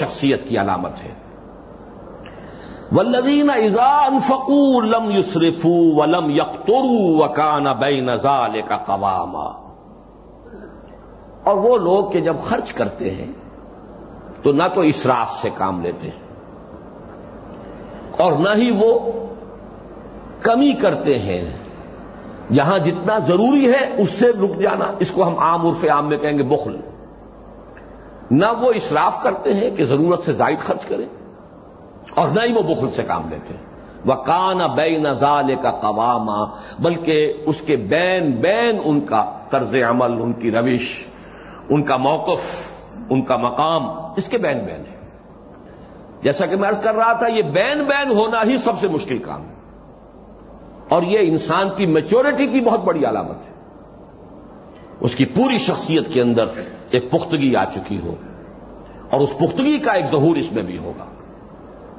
شخصیت کی علامت ہے۔ ولزین ایزان فکو لم یوسرفو ولم یکترو وکان بے نزال کا قوام اور وہ لوگ کہ جب خرچ کرتے ہیں، تو نہ تو اسراف سے کام لیتے ہیں، اور نہ ہی وہ کمی کرتے ہیں۔ جہاں جتنا ضروری ہے، اس سے رک جانا، اس کو ہم عام عرف عام میں کہیں گے بخل۔ نہ وہ اسراف کرتے ہیں کہ ضرورت سے زائد خرچ کریں اور نہ ہی وہ بخل سے کام لیتے ہیں۔ وہ کان بے نزال کا قوامہ بلکہ اس کے بین بین ان کا طرز عمل، ان کی روش، ان کا موقف، ان کا مقام، اس کے بین بین ہے جیسا کہ میں ارض کر رہا تھا، یہ بین بین ہونا ہی سب سے مشکل کام ہے۔ اور یہ انسان کی میچورٹی کی بہت بڑی علامت ہے۔ اس کی پوری شخصیت کے اندر ایک پختگی آ چکی ہو اور اس پختگی کا ایک ظہور اس میں بھی ہوگا۔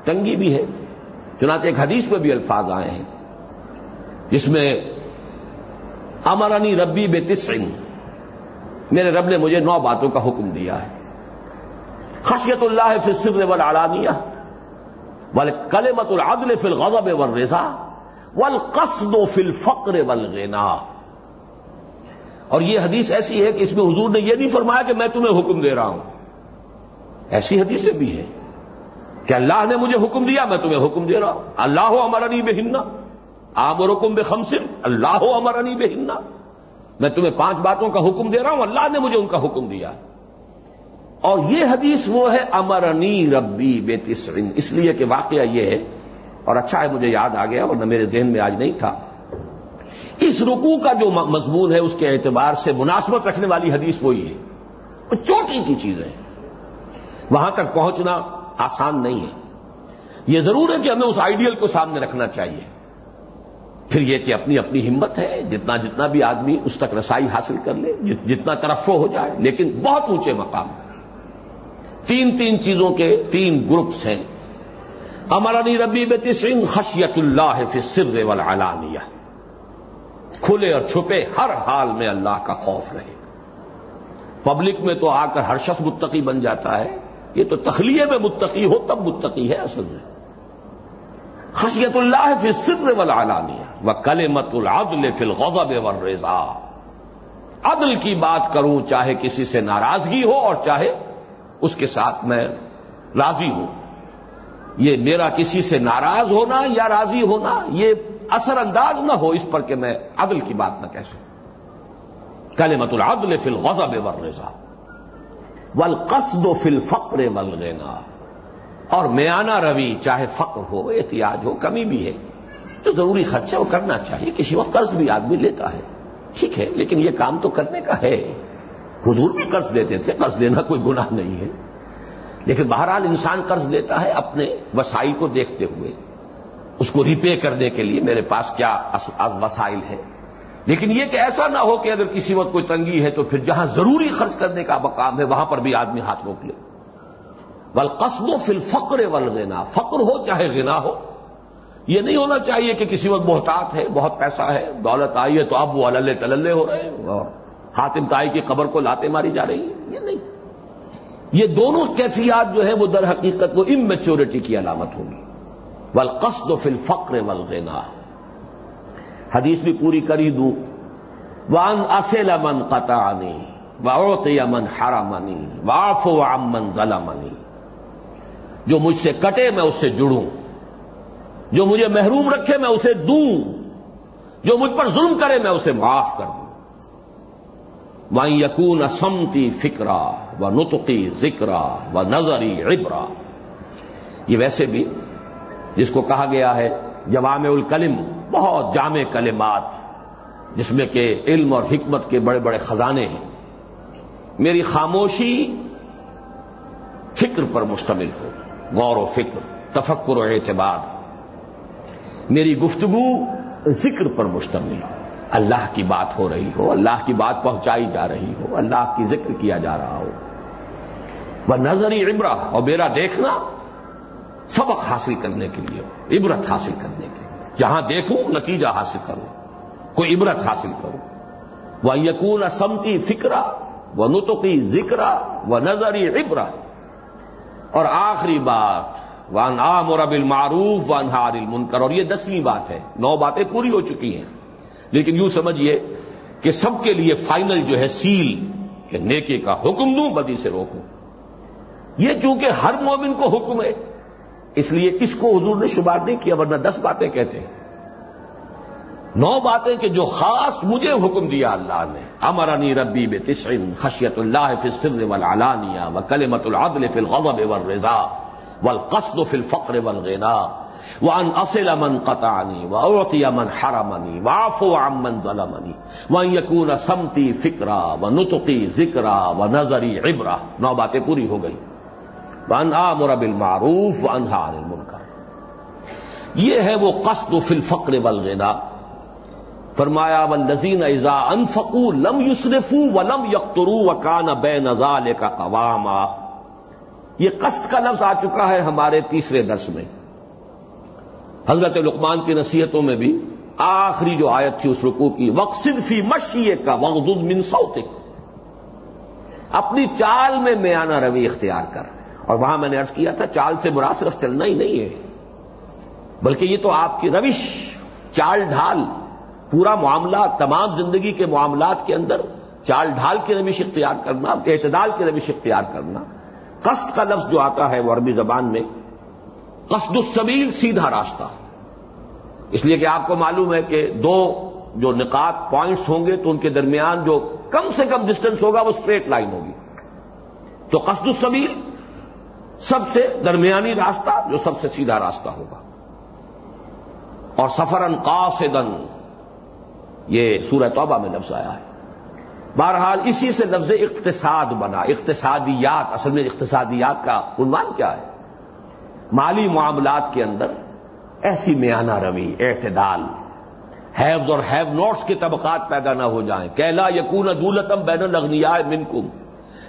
تنگی بھی ہے۔ چنانچہ ایک حدیث میں بھی الفاظ آئے ہیں۔ جس میں امرانی ربی بے تسرنگ میرے رب نے مجھے نو باتوں کا حکم دیا ہے۔ خشیت اللہ فی السر والعلانیہ۔ والکلمت العدل فی الغضب والرضا۔ والقصد فی الفقر والغنا اور یہ حدیث ایسی ہے کہ اس میں حضور نے یہ نہیں فرمایا کہ میں تمہیں حکم دے رہا ہوں۔ ایسی حدیثیں بھی ہیں کہ اللہ نے مجھے حکم دیا، میں تمہیں حکم دے رہا ہوں۔ اللہ ہو ہمارا نہیں بے ہننا اور حکم بے خمسن اللہ ہو ہمارا نہیں میں تمہیں پانچ باتوں کا حکم دے رہا ہوں۔ اللہ نے مجھے ان کا حکم دیا۔ اور یہ حدیث وہ ہے، امرنی ربی بے اس لیے کہ واقعہ یہ ہے، اور اچھا ہے مجھے یاد آ گیا، ورنہ میرے ذہن میں آج نہیں تھا۔ اس رکوع کا جو مضمون ہے، اس کے اعتبار سے مناسبت رکھنے والی حدیث وہی ہے۔ وہ چوٹی کی چیزیں وہاں تک پہنچنا آسان نہیں ہے۔ یہ ضرور ہے کہ ہمیں اس آئیڈیل کو سامنے رکھنا چاہیے۔ پھر یہ کہ اپنی اپنی ہمت ہے، جتنا جتنا بھی آدمی اس تک رسائی حاصل کر لے جتنا ترفع ہو جائے، لیکن بہت اونچے مقام تین تین چیزوں کے تین گروپس ہیں۔ امرانی ربی بے سنگھ خشیت اللہ فی سر والعلانیہ۔ کھلے اور چھپے ہر حال میں اللہ کا خوف رہے۔ پبلک میں تو آ کر ہر شخص متقی بن جاتا ہے۔ یہ تو تخلیے میں متقی ہو تب متقی ہے اصل میں۔ خشیت اللہ فی سر والعلانیہ و کل مت العدل فی الغضب والرضا۔ عدل کی بات کروں چاہے کسی سے ناراضگی ہو اور چاہے اس کے ساتھ میں راضی ہوں۔ یہ میرا کسی سے ناراض ہونا یا راضی ہونا، یہ اثر انداز نہ ہو اس پر کہ میں عدل کی بات نہ کہہ سکوں۔ کل مت العدل فی الغضب والرضا والقصد فی الفقر والغنا اور میانہ روی چاہے فقر ہو، احتیاج ہو، کمی بھی ہے۔ تو ضروری خرچہ وہ کرنا چاہیے، کسی وقت قرض بھی آدمی لیتا ہے۔ ٹھیک ہے، لیکن یہ کام تو کرنے کا ہے۔ حضور بھی قرض دیتے تھے، قرض دینا کوئی گناہ نہیں ہے۔ لیکن بہرحال انسان قرض لیتا ہے اپنے وسائل کو دیکھتے ہوئے۔ اس کو ریپے کرنے کے لیے میرے پاس کیا وسائل ہے لیکن یہ کہ ایسا نہ ہو کہ اگر کسی وقت کوئی تنگی ہے تو پھر جہاں ضروری خرچ کرنے کا مقام ہے وہاں پر بھی آدمی ہاتھ روک لے۔ ول قصب و فل فقر ولغنا فقر ہو چاہے غنا ہو۔ یہ نہیں ہونا چاہیے کہ کسی وقت بہتات ہے، بہت پیسہ ہے، دولت آئی ہے تو اب وہ اللہ تللے ہو رہے ہیں۔ اور حاتم تائی کی قبر کو لاتے ماری جا رہی ہے یہ نہیں۔ یہ دونوں کیفیات جو ہے وہ در حقیقت وہ امچورٹی کی علامت ہوگی ول قصد و فل حدیث بھی پوری کر ہی دوں۔ وان اصل امن قطع واوت امن ہرا منی واف و امن ضلع منی جو مجھ سے کٹے میں اس سے جڑوں۔ جو مجھے محروم رکھے میں اسے دوں۔ جو مجھ پر ظلم کرے میں اسے معاف کر دوں۔ وہاں یقون اسمتی فکرا و نتقی ذکرا و نظری عبرا۔ یہ ویسے بھی جس کو کہا گیا ہے جوام الکلم، بہت جامع کلمات، جس میں کہ علم اور حکمت کے بڑے بڑے خزانے ہیں۔ میری خاموشی فکر پر مشتمل ہو، غور و فکر، تفکر و اعتبار میری گفتگو ذکر پر مشتمل ہو۔ اللہ کی بات ہو رہی ہو، اللہ کی بات پہنچائی جا رہی ہو، اللہ کی ذکر کیا جا رہا ہو۔ وہ نظری عبرہ اور میرا دیکھنا سبق حاصل کرنے کے لیے، عبرت حاصل کرنے کے لیے۔ جہاں دیکھوں، نتیجہ حاصل کروں۔ کوئی عبرت حاصل کروں۔ وہ یقون سمتی فکرا وہ نتقی ذکر و نظری عبرا اور آخری بات وان عام اور ابل معروف وان ہار المنکر۔ اور یہ دسویں بات ہے، نو باتیں پوری ہو چکی ہیں۔ لیکن یوں سمجھیے کہ سب کے لیے فائنل جو ہے، سیل، کہ نیکی کا حکم دوں، بدی سے روکوں۔ یہ چونکہ ہر مومن کو حکم ہے اس لیے اس کو حضور نے شمار نہیں کیا، ورنہ دس باتیں کہتے ہیں۔ نو باتیں کہ جو خاص مجھے حکم دیا اللہ نے۔ امرانی ربی بے تسعین خشیت اللہ فی السر والعلانیہ و کلمت العدل فی الغضب والرضا والقصد فی الفقر والغنا وان اصل من قطعنی واعطی من حرمنی وعفو عن من ظلمنی وان یکون سمتی فکرا و نطقی ذکرا و نظری عبرہ نو باتیں پوری ہو گئی۔ وان آمر بالمعروف وانہا عن المنکر یہ ہے وہ قصد فی الفقر والغنا فرمایا و نذین ازا انفقو لم یسرفو و لم یقترو و کان بے نزال کا قوام یہ قصد کا لفظ آ چکا ہے ہمارے تیسرے درس میں۔ حضرت لقمان کی نصیحتوں میں بھی آخری جو آیت تھی اس رکو کی وقصد فی مشیے کا وغد من سوتک اپنی چال میں میانہ روی اختیار کر۔ اور وہاں میں نے ارض کیا تھا، چال سے برا صرف چلنا ہی نہیں ہے، بلکہ یہ تو آپ کی روش، چال ڈھال، پورا معاملہ، تمام زندگی کے معاملات کے اندر چال ڈھال کی روش اختیار کرنا، اعتدال کی روش اختیار کرنا۔ قصد کا لفظ جو آتا ہے وہ عربی زبان میں، قصد السبیل، سیدھا راستہ۔ اس لیے کہ آپ کو معلوم ہے کہ دو جو نکات پوائنٹس ہوں گے تو ان کے درمیان جو کم سے کم ڈسٹینس ہوگا، وہ اسٹریٹ لائن ہوگی۔ تو قصد السبیل سب سے درمیانی راستہ جو سب سے سیدھا راستہ ہوگا۔ اور سفرن قاصدن یہ سورہ توبہ میں لفظ آیا ہے۔ بہرحال اسی سے لفظ اقتصاد بنا۔ اقتصادیات، اصل میں اقتصادیات کا عنوان کیا ہے؟ مالی معاملات کے اندر ایسی میانہ روی، اعتدال ہیوز اور ہیو نوٹس کے طبقات پیدا نہ ہو جائیں۔ کیلا یقون دولتم بین الغنیا منکم۔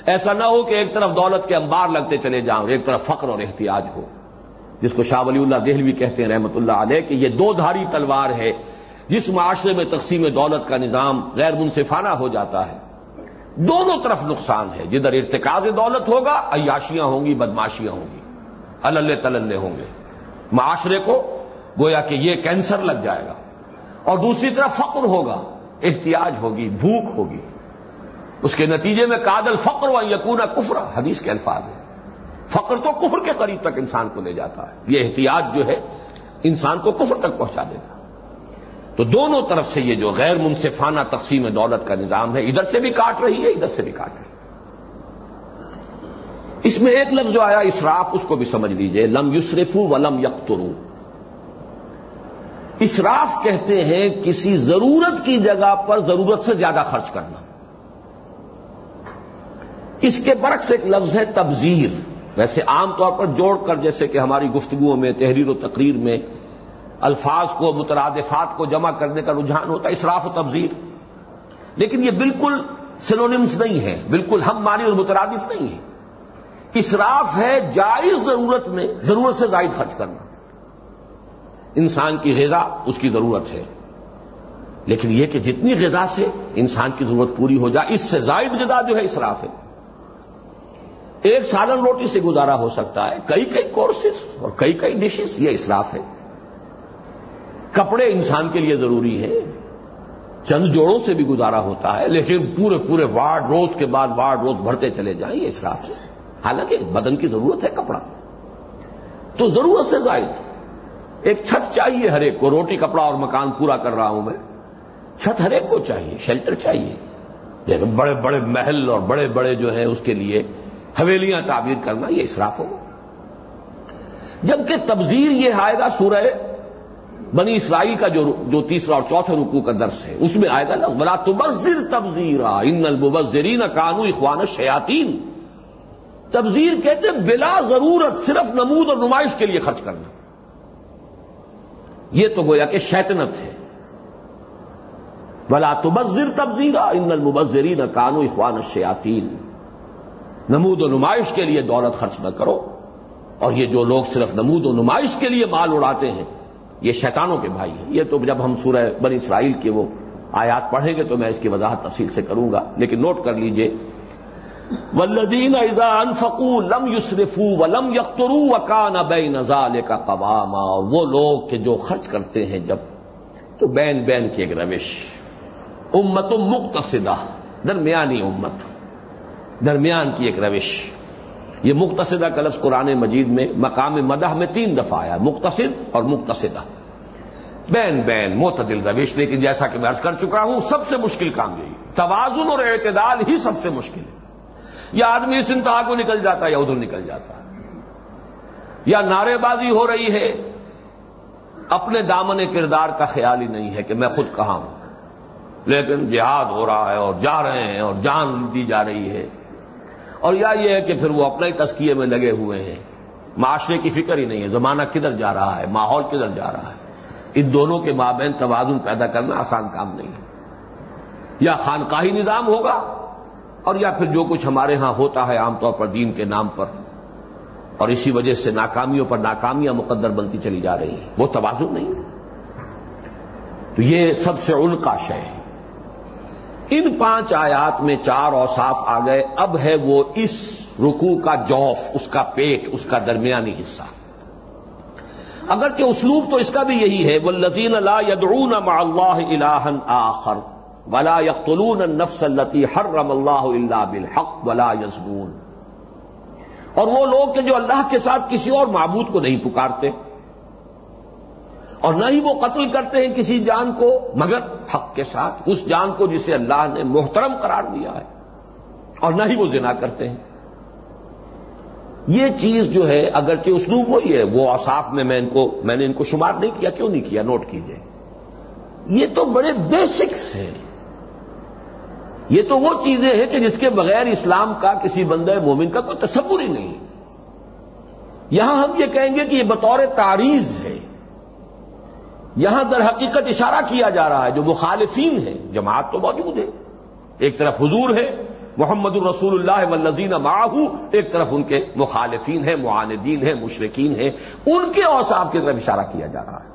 ایسا نہ ہو کہ ایک طرف دولت کے انبار لگتے چلے جاؤں، ایک طرف فقر اور احتیاج ہو۔ جس کو شاہ ولی اللہ دہلوی کہتے ہیں رحمت اللہ علیہ کہ یہ دو دھاری تلوار ہے، جس معاشرے میں تقسیم دولت کا نظام غیر منصفانہ ہو جاتا ہے۔ دونوں طرف نقصان ہے۔ جدھر ارتکاز دولت ہوگا، عیاشیاں ہوں گی، بدماشیاں ہوں گی۔ اللہ تللے ہوں گے۔ معاشرے کو گویا کہ یہ کینسر لگ جائے گا۔ اور دوسری طرف فقر ہوگا، احتیاج ہوگی، بھوک ہوگی۔ اس کے نتیجے میں کادل فقر و یقون کفر حدیث کے الفاظ ہے فقر تو کفر کے قریب تک انسان کو لے جاتا ہے۔ یہ احتیاط جو ہے، انسان کو کفر تک پہنچا دیتا تو دونوں طرف سے یہ جو غیر منصفانہ تقسیم دولت کا نظام ہے، ادھر سے بھی کاٹ رہی ہے، ادھر سے بھی کاٹ رہی ہے۔ اس میں ایک لفظ جو آیا اسراف اس کو بھی سمجھ لیجیے۔ لم یسرفو ولم یقترو۔ اسراف کہتے ہیں، کسی ضرورت کی جگہ پر ضرورت سے زیادہ خرچ کرنا۔ اس کے برعکس ایک لفظ ہے تبزیر ویسے عام طور پر جوڑ کر جیسے کہ ہماری گفتگو میں، تحریر و تقریر میں الفاظ کو، مترادفات کو جمع کرنے کا رجحان ہوتا ہے، اسراف و تبزیر لیکن یہ بالکل سلونمس نہیں ہے، بالکل ہم مانی اور مترادف نہیں ہے اسراف ہے جائز ضرورت میں، ضرورت سے زائد خرچ کرنا۔ انسان کی غذا اس کی ضرورت ہے۔ لیکن یہ کہ جتنی غذا سے انسان کی ضرورت پوری ہو جائے، اس سے زائد غذا جو ہے اسراف ہے۔ ایک سالن روٹی سے گزارا ہو سکتا ہے، کئی کئی کورسز اور کئی کئی ڈشز یہ اسراف ہے۔ کپڑے انسان کے لیے ضروری ہیں۔ چند جوڑوں سے بھی گزارا ہوتا ہے، لیکن پورے پورے وارڈ روز کے بعد وارڈ روز بھرتے چلے جائیں، یہ اسراف ہے۔ حالانکہ بدن کی ضرورت ہے کپڑا۔ تو ضرورت سے زائد، ایک چھت چاہیے ہر ایک کو، روٹی، کپڑا اور مکان پورا کر رہا ہوں میں۔ چھت ہر ایک کو چاہیے، شیلٹر چاہیے۔ لیکن بڑے بڑے محل اور بڑے بڑے جو ہیں، اس کے لیے حویلیاں تعبیر کرنا یہ اسراف ہوگا۔ جبکہ تبزیر یہ آئے گا سورہ بنی اسرائیل کا جو جو تیسرا اور چوتھے رکو کا درس ہے، اس میں آئے گا نا بلا تبزر تبزیرا ان المبزرین کانو اخوان شیاتین تبزیر کہتے بلا ضرورت صرف نمود اور نمائش کے لیے خرچ کرنا۔ یہ تو گویا کہ شیطنت ہے۔ بلا تبزر تبزیرا ان المبزرین کانو اخوان شیاتین نمود و نمائش کے لیے دولت خرچ نہ کرو۔ اور یہ جو لوگ صرف نمود و نمائش کے لیے مال اڑاتے ہیں، یہ شیطانوں کے بھائی ہیں۔ یہ تو جب ہم سورہ بنی اسرائیل کے وہ آیات پڑھیں گے تو میں اس کی وضاحت تفصیل سے کروں گا۔ لیکن نوٹ کر لیجیے۔ ولدین ایزا انفقو لم یسرفو ولم یخترو وکان بے نزال کا قوام اور وہ لوگ کہ جو خرچ کرتے ہیں جب، تو بین بین کی ایک روش۔ امت مقتصدہ درمیانی امت درمیان کی ایک روش۔ یہ مقتصدہ کلف قرآن مجید میں مقام مدح میں تین دفعہ آیا مختصد اور مقتصدہ۔ بین بین، معتدل روش، لیکن جیسا کہ میں عرض کر چکا ہوں، سب سے مشکل کام یہی۔ توازن اور اعتدال ہی سب سے مشکل ہے۔ یا آدمی اس انتہا کو نکل جاتا ہے یا ادھر نکل جاتا۔ ہے یا نعرے بازی ہو رہی ہے۔ اپنے دامن کردار کا خیال ہی نہیں ہے کہ میں خود کہاں ہوں۔ لیکن جہاد ہو رہا ہے اور جا رہے ہیں اور جان دی جا رہی ہے۔ اور یا یہ ہے کہ پھر وہ اپنے ہی تسکیے میں لگے ہوئے ہیں۔ معاشرے کی فکر ہی نہیں ہے۔ زمانہ کدھر جا رہا ہے؟ ماحول کدھر جا رہا ہے؟ ان دونوں کے مابین توازن پیدا کرنا آسان کام نہیں ہے۔ یا خانقاہی نظام ہوگا اور یا پھر جو کچھ ہمارے ہاں ہوتا ہے عام طور پر دین کے نام پر۔ اور اسی وجہ سے ناکامیوں پر ناکامیاں مقدر بنتی چلی جا رہی ہیں۔ وہ توازن نہیں تو یہ سب سے ان کا شے ہے۔ ان پانچ آیات میں چار اوصاف آ گئے، اب ہے وہ اس رکو کا جوف، اس کا پیٹ، اس کا درمیانی حصہ۔ اگر کہ اسلوب تو اس کا بھی یہی ہے وہ لذین اللہ یدعون مع اللہ الہن آخر ولا یقتلون النفس التي حرم اللہ اللہ بالحق ولا یزنون اور وہ لوگ کہ جو اللہ کے ساتھ کسی اور معبود کو نہیں پکارتے اور نہ ہی وہ قتل کرتے ہیں کسی جان کو، مگر حق کے ساتھ اس جان کو جسے اللہ نے محترم قرار دیا ہے۔ اور نہ ہی وہ زنا کرتے ہیں۔ یہ چیز جو ہے، اگرچہ اسلوب وہی ہے، وہ اصاف میں میں ان کو، میں نے ان کو شمار نہیں کیا، کیوں نہیں کیا؟ نوٹ کیجیے۔ یہ تو بڑے بیسکس ہیں۔ یہ تو وہ چیزیں ہیں کہ جس کے بغیر اسلام کا کسی بندہ مومن کا کوئی تصور ہی نہیں۔ یہاں ہم یہ کہیں گے کہ یہ بطور تعریض ہے۔ یہاں در حقیقت اشارہ کیا جا رہا ہے جو مخالفین ہیں، جماعت تو موجود ہے۔ ایک طرف حضور ہے محمد الرسول اللہ والذین معاہو ایک طرف ان کے مخالفین ہیں، معاندین ہیں مشرقین ہیں۔ ان کے اوصاف کی طرف اشارہ کیا جا رہا ہے۔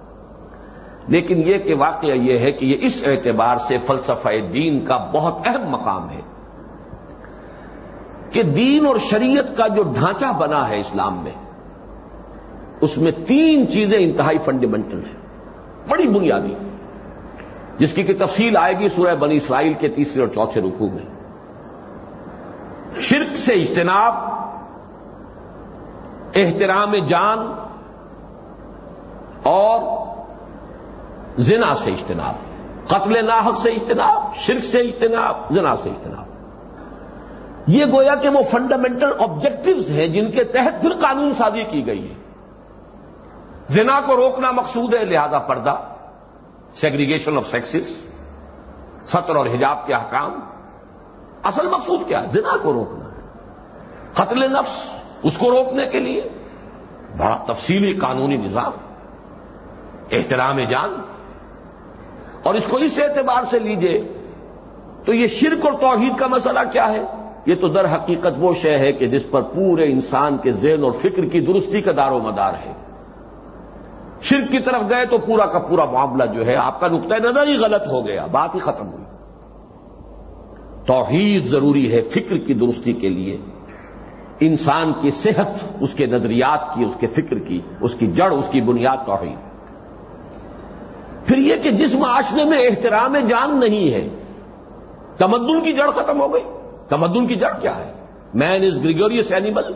لیکن یہ کہ واقعہ یہ ہے کہ یہ اس اعتبار سے فلسفہ دین کا بہت اہم مقام ہے کہ دین اور شریعت کا جو ڈھانچہ بنا ہے اسلام میں، اس میں تین چیزیں انتہائی فنڈامنٹل ہیں۔ بڑی بنیادی جس کی کہ تفصیل آئے گی سورہ بنی اسرائیل کے تیسرے اور چوتھے رکوع میں۔ شرک سے اجتناب، احترام جان، اور زنا سے اجتناب۔ قتل ناحق سے اجتناب، شرک سے اجتناب، زنا سے اجتناب۔ یہ گویا کہ وہ فنڈامنٹل آبجیکٹوز ہیں جن کے تحت پھر قانون سازی کی گئی ہے۔ زنا کو روکنا مقصود ہے، لہذا پردہ سیگریگیشن آف سیکسز سطر اور حجاب کے احکام۔ اصل مقصود کیا زنا کو روکنا ہے۔ قتل نفس، اس کو روکنے کے لیے۔ بڑا تفصیلی قانونی نظام۔ احترام جان۔ اور اس کو اس اعتبار سے لیجیے، تو یہ شرک اور توحید کا مسئلہ کیا ہے؟ یہ تو در حقیقت وہ شے ہے کہ جس پر پورے انسان کے ذہن اور فکر کی درستی کا دار و مدار ہے۔ شرک کی طرف گئے تو پورا کا پورا معاملہ جو ہے، آپ کا نقطۂ نظر ہی غلط ہو گیا، بات ہی ختم ہوئی۔ توحید ضروری ہے فکر کی درستی کے لیے۔ انسان کی صحت، اس کے نظریات کی، اس کے فکر کی، اس کی جڑ، اس کی بنیاد توحید۔ پھر یہ کہ جس معاشرے میں احترام جان نہیں ہے، تمدن کی جڑ ختم ہو گئی۔ تمدن کی جڑ کیا ہے؟ مین از گریگوریس اینیمل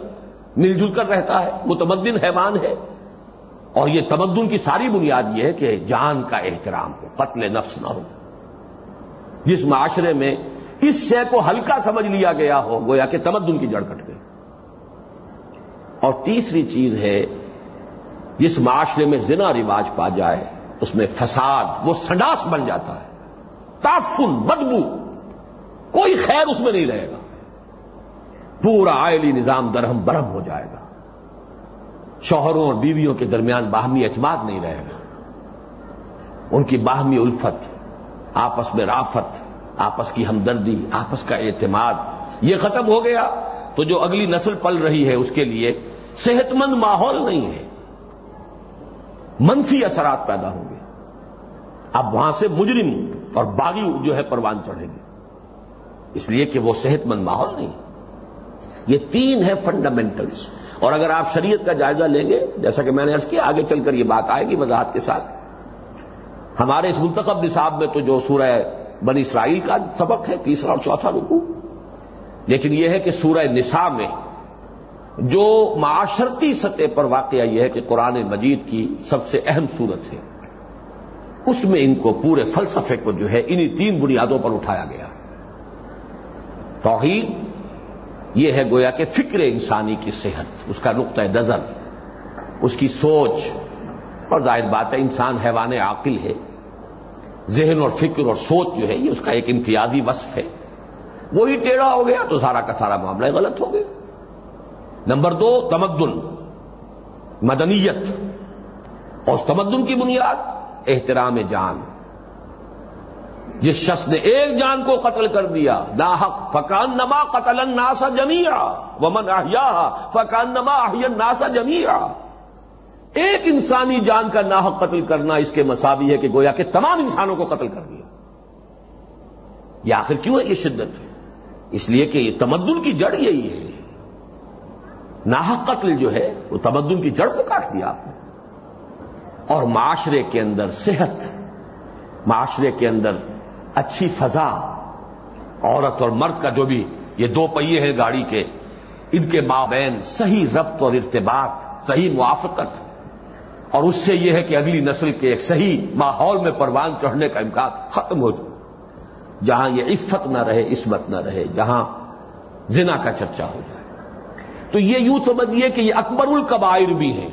مل جل کر رہتا ہے، متمدن حیوان ہے۔ اور یہ تمدن کی ساری بنیاد یہ ہے کہ جان کا احترام ہو، قتل نفس نہ ہو۔ جس معاشرے میں اس شے کو ہلکا سمجھ لیا گیا ہو، گویا کہ تمدن کی جڑ کٹ گئی۔ اور تیسری چیز ہے، جس معاشرے میں زنا رواج پا جائے، اس میں فساد، وہ سنڈاس بن جاتا ہے۔ تافن بدبو، کوئی خیر اس میں نہیں رہے گا۔ پورا آئلی نظام درہم برہم ہو جائے گا۔ شوہروں اور بیویوں کے درمیان باہمی اعتماد نہیں رہے گا۔ ان کی باہمی الفت، آپس میں رافت، آپس کی ہمدردی، آپس کا اعتماد، یہ ختم ہو گیا۔ تو جو اگلی نسل پل رہی ہے، اس کے لیے صحت مند ماحول نہیں ہے۔ منفی اثرات پیدا ہوں گے۔ اب وہاں سے مجرم اور باغی جو ہے، پروان چڑھیں گے۔ اس لیے کہ وہ صحت مند ماحول نہیں۔ یہ تین ہے فنڈامنٹلز اور اگر آپ شریعت کا جائزہ لیں گے، جیسا کہ میں نے عرض کیا، آگے چل کر یہ بات آئے گی وضاحت کے ساتھ۔ ہمارے اس منتخب نصاب میں تو جو سورہ بنی اسرائیل کا سبق ہے، تیسرا اور چوتھا رکو لیکن یہ ہے کہ سورہ نساء میں جو معاشرتی سطح پر واقعہ یہ ہے کہ قرآن مجید کی سب سے اہم صورت ہے، اس میں ان کو پورے فلسفے کو جو ہے، انہی تین بنیادوں پر اٹھایا گیا۔ توحید یہ ہے گویا کہ فکر انسانی کی صحت، اس کا نقطۂ نظر، اس کی سوچ۔ اور ظاہر بات ہے، انسان حیوان عاقل ہے۔ ذہن اور فکر اور سوچ جو ہے، یہ اس کا ایک امتیازی وصف ہے۔ وہی ٹیڑھا ہو گیا تو سارا کا سارا معاملہ غلط ہو گیا۔ نمبر دو، تمدن، مدنیت۔ اور اس تمدن کی بنیاد، احترام جان۔ جس شخص نے ایک جان کو قتل کر دیا لاحق فکان نما قتل ناسا جمیا ومن احیا فکان نما احین ناسا جمیا ایک انسانی جان کا ناحق قتل کرنا اس کے مساوی ہے کہ گویا کہ تمام انسانوں کو قتل کر دیا۔ یہ آخر کیوں ہے یہ شدت؟ ہے اس لیے کہ یہ تمدن کی جڑ یہی ہے۔ ناحق قتل جو ہے، وہ تمدن کی جڑ کو کاٹ دیا آپ نے۔ اور معاشرے کے اندر صحت، معاشرے کے اندر اچھی فضا، عورت اور مرد کا جو بھی، یہ دو پہیے ہیں گاڑی کے، ان کے مابین صحیح ربط اور ارتباط، صحیح موافقت۔ اور اس سے یہ ہے کہ اگلی نسل کے ایک صحیح ماحول میں پروان چڑھنے کا امکان ختم ہو جائے۔ جہاں یہ عفت نہ رہے، عصمت نہ رہے، جہاں زنا کا چرچا ہو جائے۔ تو یہ یوں سمجھیے کہ یہ اکبر القبائر بھی ہیں۔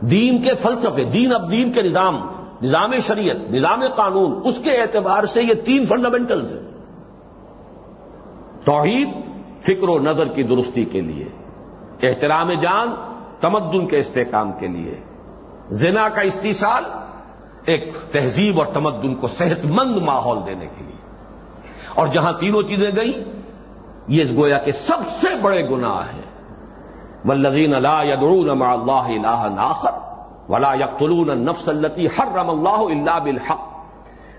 دین کے فلسفے، دین اب دین کے نظام نظام شریعت، نظام قانون، اس کے اعتبار سے یہ تین فنڈامنٹلز ہیں۔ توحید، فکر و نظر کی درستی کے لیے، احترام جان، تمدن کے استحکام کے لیے۔ زنا کا استحصال، ایک تہذیب اور تمدن کو صحت مند ماحول دینے کے لیے۔ اور جہاں تینوں چیزیں گئیں، یہ گویا کہ سب سے بڑے گناہ ہیں۔ ولزین اللہ یدعون مع اللہ الہ ناخر ولا یقتلون النفس التي حرم اللہ اللہ بالحق۔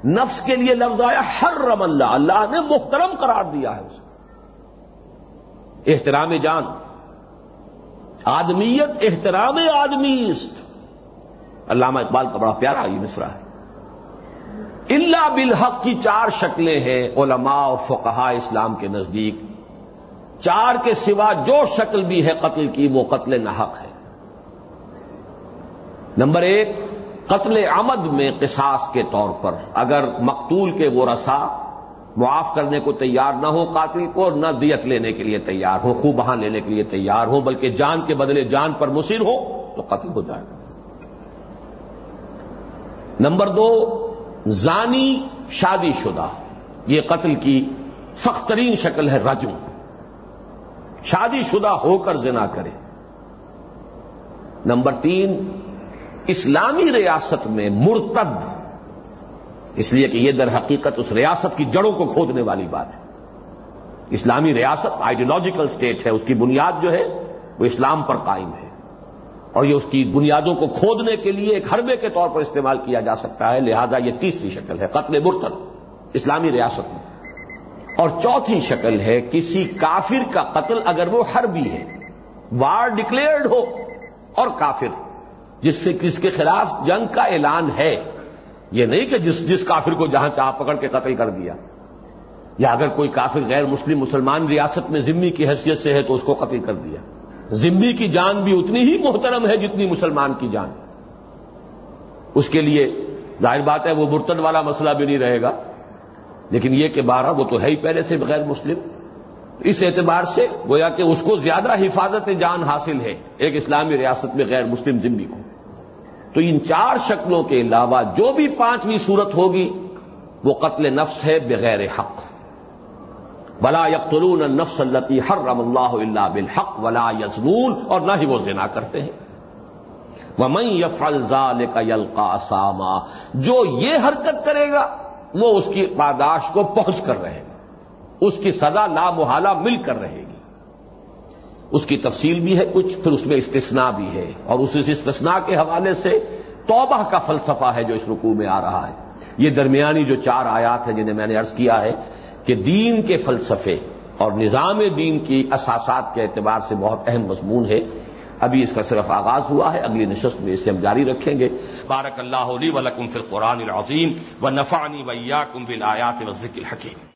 نفس کے لیے لفظ آیا، حرم اللہ اللہ نے محترم قرار دیا ہے اسے۔ احترام جان۔ آدمیت احترام آدمی است۔ علامہ اقبال کا بڑا پیارا یہ مصرا ہے۔ اللہ بالحق کی چار شکلیں ہیں، علماء اور فقہا اسلام کے نزدیک۔ چار کے سوا جو شکل بھی ہے قتل کی، وہ قتل نحق ہے۔ نمبر ایک، قتل عمد میں قصاص کے طور پر، اگر مقتول کے وہ رسا معاف کرنے کو تیار نہ ہو، قاتل کو نہ دیت لینے کے لیے تیار ہو، خوب بہان لینے کے لیے تیار ہو، بلکہ جان کے بدلے جان پر مصر ہو، تو قتل ہو جائے گا۔ نمبر دو، زانی شادی شدہ۔ یہ قتل کی سخت ترین شکل ہے رجم شادی شدہ ہو کر زنا کرے۔ نمبر تین اسلامی ریاست میں مرتد، اس لیے کہ یہ در حقیقت اس ریاست کی جڑوں کو کھودنے والی بات ہے۔ اسلامی ریاست آئیڈیولوجیکل اسٹیٹ ہے، اس کی بنیاد جو ہے وہ اسلام پر قائم ہے۔ اور یہ اس کی بنیادوں کو کھودنے کے لیے ایک حربے کے طور پر استعمال کیا جا سکتا ہے، لہذا یہ تیسری شکل ہے، قتل مرتد، اسلامی ریاست میں۔ اور چوتھی شکل ہے، کسی کافر کا قتل اگر وہ حربی ہے وار ڈکلیئرڈ ہو اور کافر۔ جس سے کس کے خلاف جنگ کا اعلان ہے یہ نہیں کہ جس جس کافر کو جہاں چاہ پکڑ کے قتل کر دیا یا اگر کوئی کافر غیر مسلم مسلمان ریاست میں ذمی کی حیثیت سے ہے تو اس کو قتل کر دیا ذمی کی جان بھی اتنی ہی محترم ہے جتنی مسلمان کی جان اس کے لیے ظاہر بات ہے وہ مرتد والا مسئلہ بھی نہیں رہے گا لیکن یہ کہ بارہ وہ تو ہے ہی پہلے سے غیر مسلم اس اعتبار سے گویا کہ اس کو زیادہ حفاظت جان حاصل ہے ایک اسلامی ریاست میں غیر مسلم ذمہ کو۔ تو ان چار شکلوں کے علاوہ جو بھی پانچویں صورت ہوگی، وہ قتل نفس ہے بغیر حق۔ ولا یقتلون النفس التی حرم اللہ اللہ بالحق ولا یزنون اور نہ ہی وہ زنا کرتے ہیں۔ وہ یفعل ذلك یلقا ساما جو یہ حرکت کرے گا، وہ اس کی پاداش کو پہنچ کر رہے گا اس کی سزا لامحالہ مل کر رہے گی۔ اس کی تفصیل بھی ہے کچھ، پھر اس میں استثناء بھی ہے۔ اور اس استثناء کے حوالے سے توبہ کا فلسفہ ہے جو اس رکوع میں آ رہا ہے۔ یہ درمیانی جو چار آیات ہیں جنہیں میں نے ارض کیا ہے کہ دین کے فلسفے اور نظام دین کی اساسات کے اعتبار سے بہت اہم مضمون ہے۔ ابھی اس کا صرف آغاز ہوا ہے، اگلی نشست میں اسے ہم جاری رکھیں گے۔ بارک اللہ علی ولکم فی القرآن العظیم و نفانی ویا کم بل آیات و ذکر حکیم